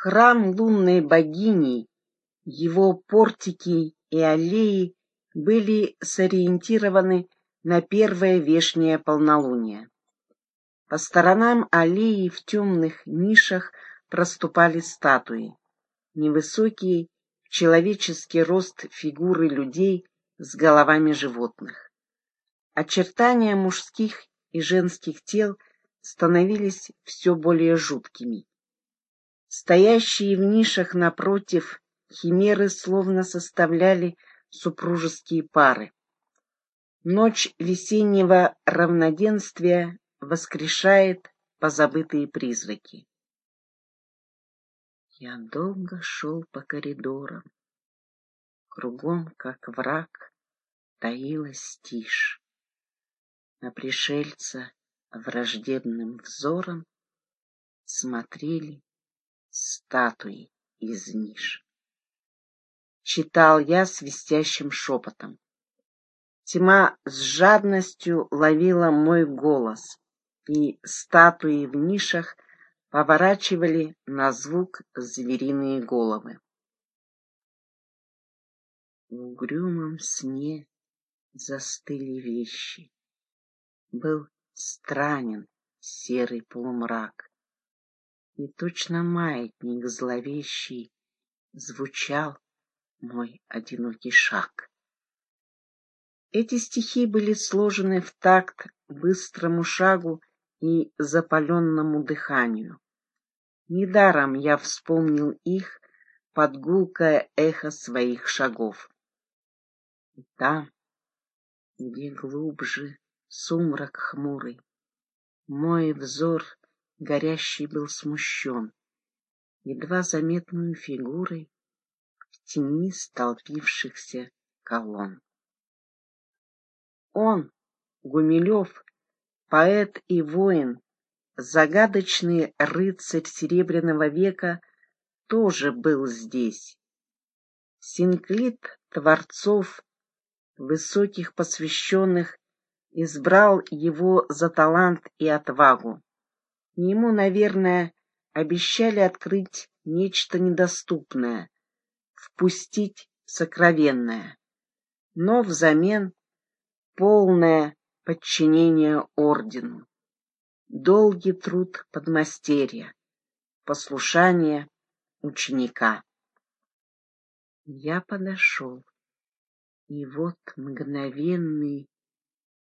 Храм лунной богини, его портики и аллеи были сориентированы на первое вешнее полнолуние. По сторонам аллеи в темных нишах проступали статуи, невысокие, в человеческий рост фигуры людей с головами животных. Очертания мужских и женских тел становились все более жуткими. Стоящие в нишах напротив химеры словно составляли супружеские пары. Ночь весеннего равноденствия воскрешает позабытые призраки. Я долго шел по коридорам. Кругом, как враг, таилась тишь. На пришельца враждебным взором смотрели статуи из ниш. Читал я свистящим шепотом. Тьма с жадностью ловила мой голос, и статуи в нишах поворачивали на звук звериные головы. В угрюмом сне застыли вещи. Был странен серый полумрак, и точно маятник зловещий звучал мой одинокий шаг. Эти стихи были сложены в такт быстрому шагу и запаленному дыханию. Недаром я вспомнил их под гулкое эхо своих шагов. И там, где глубже сумрак хмурый, мой взор горящий был смущен, едва заметную фигурой в тени столпившихся колонн. Он, Гумилев, поэт и воин, загадочный рыцарь Серебряного века, тоже был здесь. Синклит творцов, высоких посвященных, избрал его за талант и отвагу. Ему, наверное, обещали открыть нечто недоступное, впустить сокровенное, но взамен полное подчинение ордену, долгий труд подмастерья, послушание ученика. Я подошел, и вот мгновенный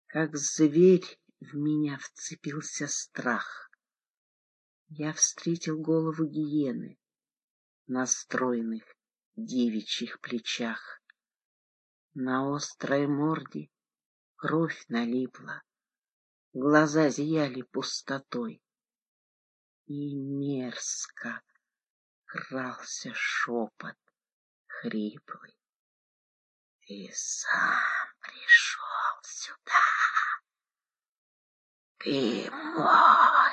как зверь в меня вцепился страх. Я встретил голову гиены на стройных девичьих плечах. На острой морде кровь налипла, глаза зияли пустотой. И мерзко крался шепот хриплый. Ты сам пришел сюда. Ты мой.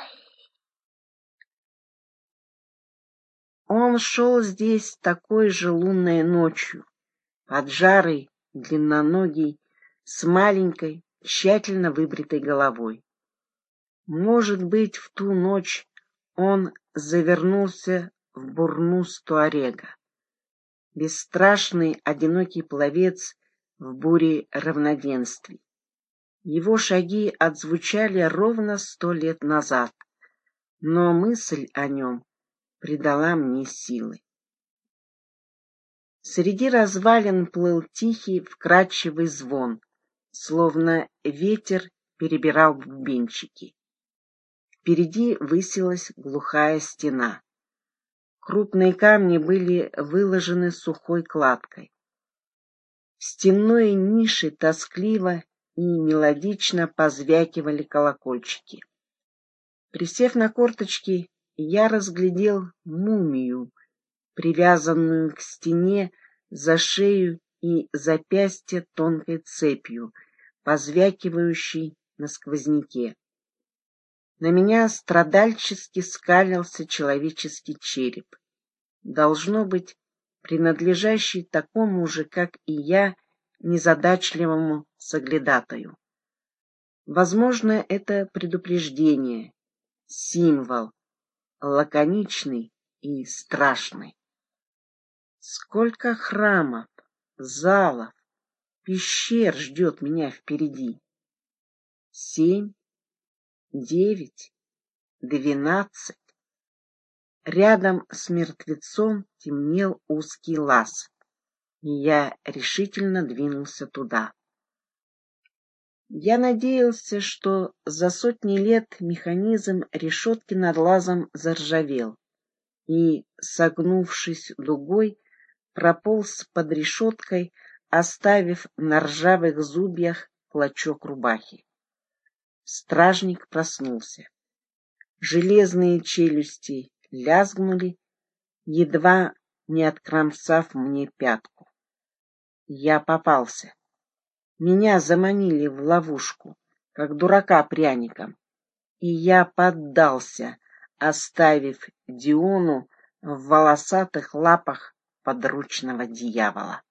Он шел здесь такой же лунной ночью, поджарый, длинноногий, с маленькой, тщательно выбритой головой. Может быть, в ту ночь он завернулся в бурнус Туарега. Бесстрашный, одинокий пловец в буре равноденствий. Его шаги отзвучали ровно сто лет назад, но мысль о нем придала мне силы. Среди развалин плыл тихий, вкрадчивый звон, словно ветер перебирал бубенчики. Впереди высилась глухая стена. Крупные камни были выложены сухой кладкой. В стенной нише тоскливо и мелодично позвякивали колокольчики. Присев на корточки, я разглядел мумию, привязанную к стене за шею и запястье тонкой цепью, позвякивающей на сквозняке. На меня страдальчески скалился человеческий череп. Должно быть, принадлежащий такому же, как и я, незадачливому соглядатаю. Возможно, это предупреждение, символ, лаконичный, и страшный. Сколько храмов, залов, пещер ждет меня впереди. Семь, девять, двенадцать. Рядом с мертвецом темнел узкий лаз, и я решительно двинулся туда. Я надеялся, что за сотни лет механизм решетки над лазом заржавел, и, согнувшись дугой, прополз под решеткой, оставив на ржавых зубьях клочок рубахи. Стражник проснулся. Железные челюсти лязгнули, едва не откромсав мне пятку. Я попался. Меня заманили в ловушку, как дурака пряником, и я поддался, оставив Диону в волосатых лапах подручного дьявола.